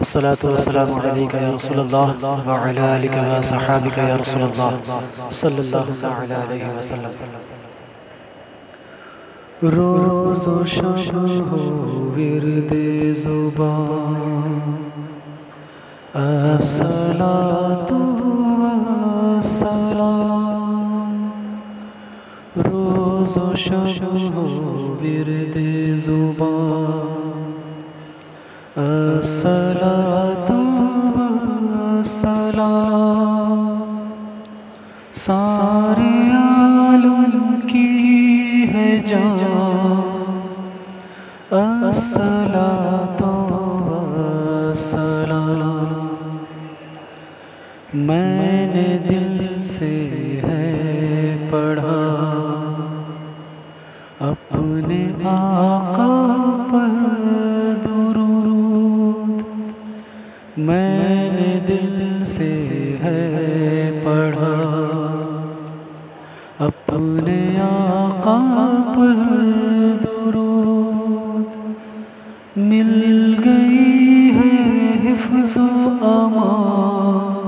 الصلاة والسلام عليك يا رسول الله وعلى آلك وصحابك يا رسول الله. صلى الله عليه وسلم. روز و شب ہو ورد زبان. الصلاة والسلام. روز و شب ہو ورد زبان. الصلاة سارے عالم کی ہے جان الصلاة والسلام میں نے دل سے ہے پڑھا میں نے دل سے ہے پڑھا۔ اپنے آقا پر درود مل گئی ہے حفظ و امان۔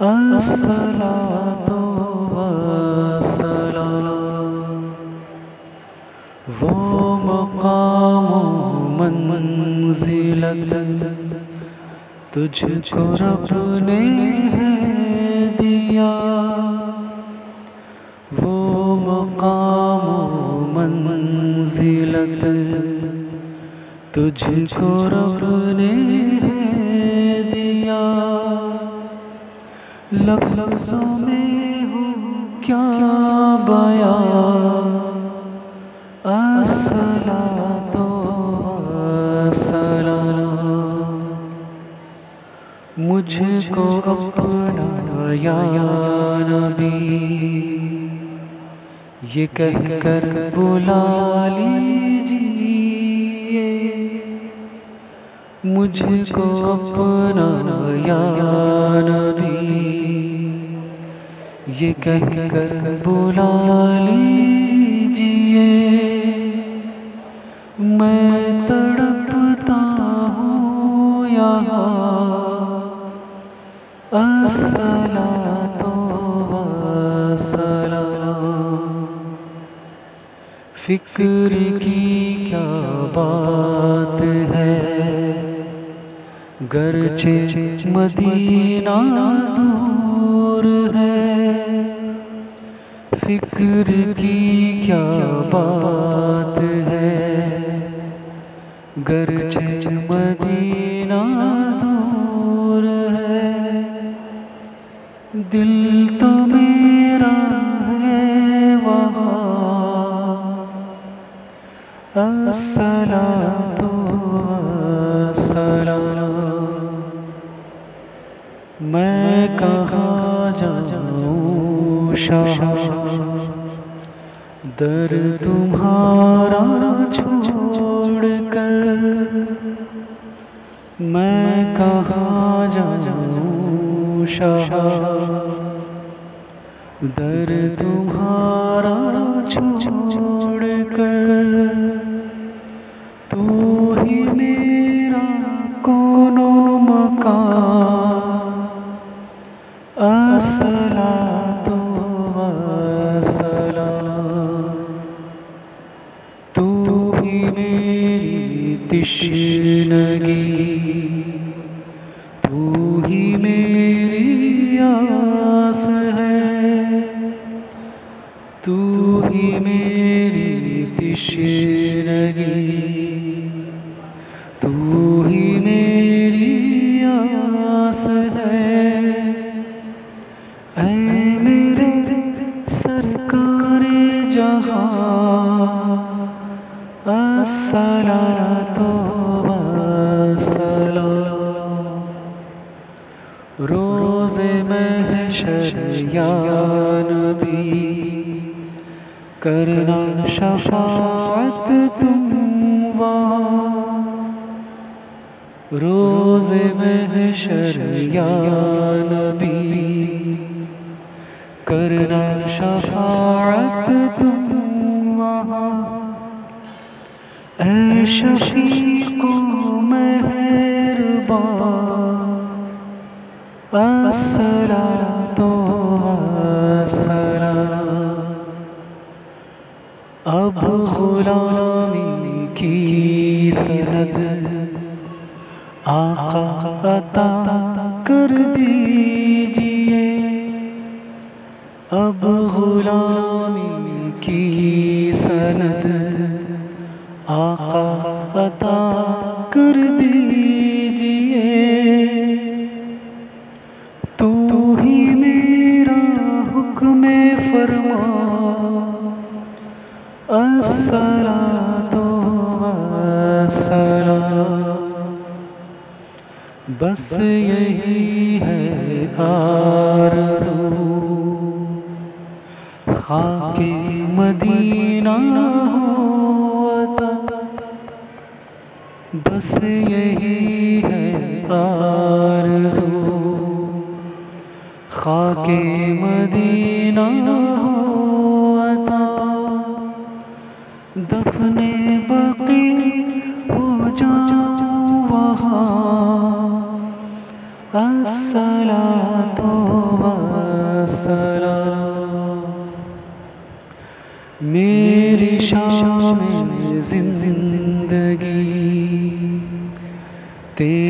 الصلاة والسلام وہ مقام و منزلت۔ تجھ کو رب نے دیا۔ وہ مقام و منزلت تجھ کو رب نے دیا۔ لب لفظوں میں ہو کیا بیان مجھ کو اپنا یا نبی۔ یہ کہہ کر بلا لیجیے مجھ کو اپنا یا نبی۔ یہ کہہ کر بلا لیجیے میں تڑپتا فکر کی کیا بات ہے؟ گرچہ مدینہ دور ہے۔ فکر کی کیا بات ہے گرچہ مدینہ دل تو میرا ہے وہاں۔ الصلاة والسلام میں کہاں جاؤں شاہ؟ در تمہارا چھوڑ کر۔ میں کہاں جاؤں شاہ۔ در تمہارا چھوڑ کر تو ہی میرا کون مکان۔ الصلاة والسلام تو ہی میری تشنگی۔ تو ہی میری روز محشر یا نبی، کرنا شفاعت تم وہاں۔ روز محشر یا نبی، کرنا شفاعت تم وہاں۔ اے شفیق مہربان تو اسرا اب غلامی کی سند آقا عطا کر دیجیے۔ اب غلامی کی تو ہی میرا حکم فرما۔ اسرا تو اسرا بس یہی ہے آرزو۔ خاک مدینہ ہوتا۔ بس یہی ہے آرزو۔ خاک مدینہ ہوتا دفن بقی ہو جا وہاں۔ السلام الصلاة والسلام۔ میری شام زندگی۔ تیرے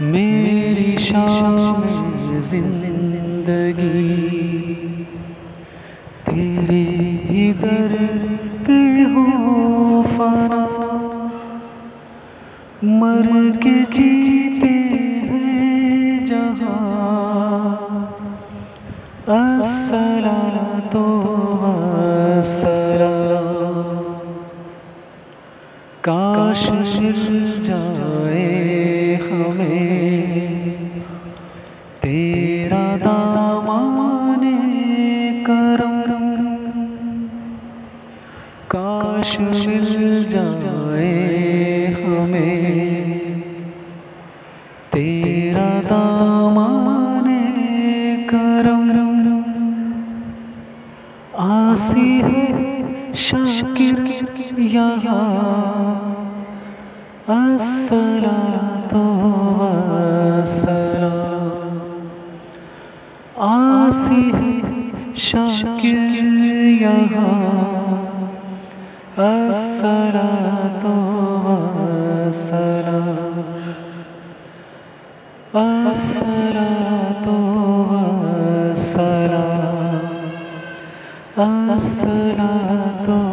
میری شام زندگی، تیرے ہی در پہ ہو فنا۔ مر کے جیتے ہیں جہاں۔ السلام تو السلام۔ کاش جا آسی شاکر یہاں تو السلام السلام تو تو